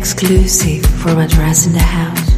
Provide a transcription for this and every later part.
Exclusive from Address in the House.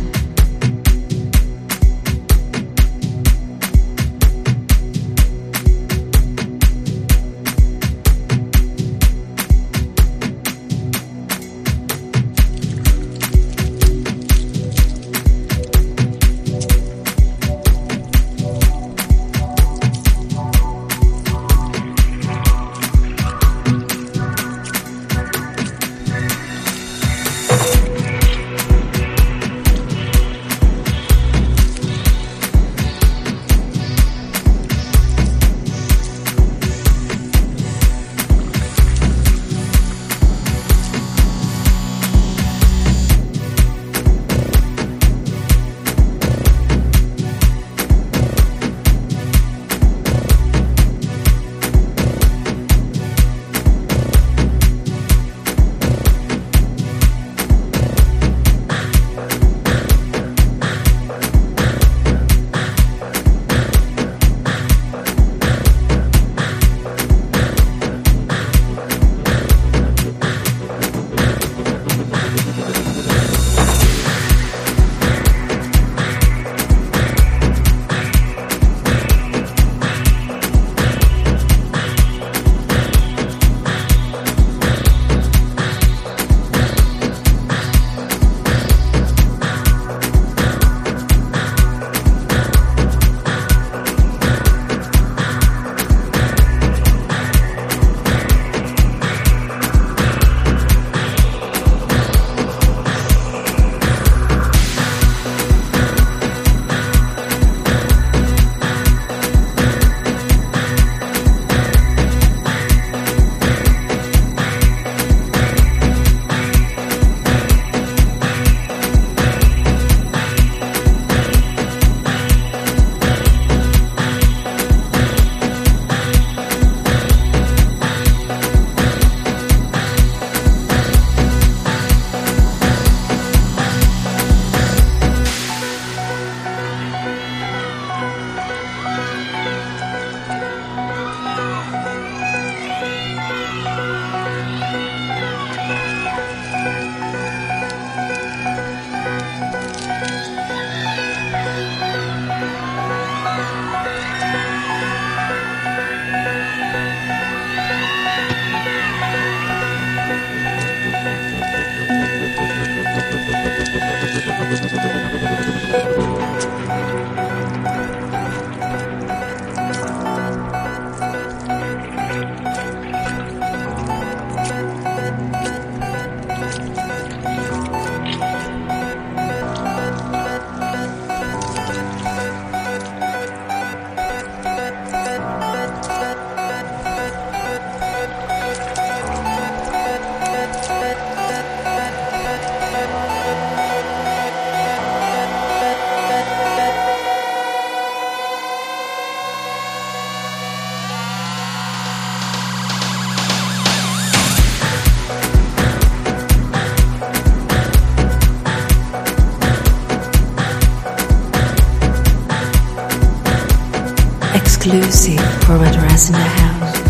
exclusive for Madrasna House.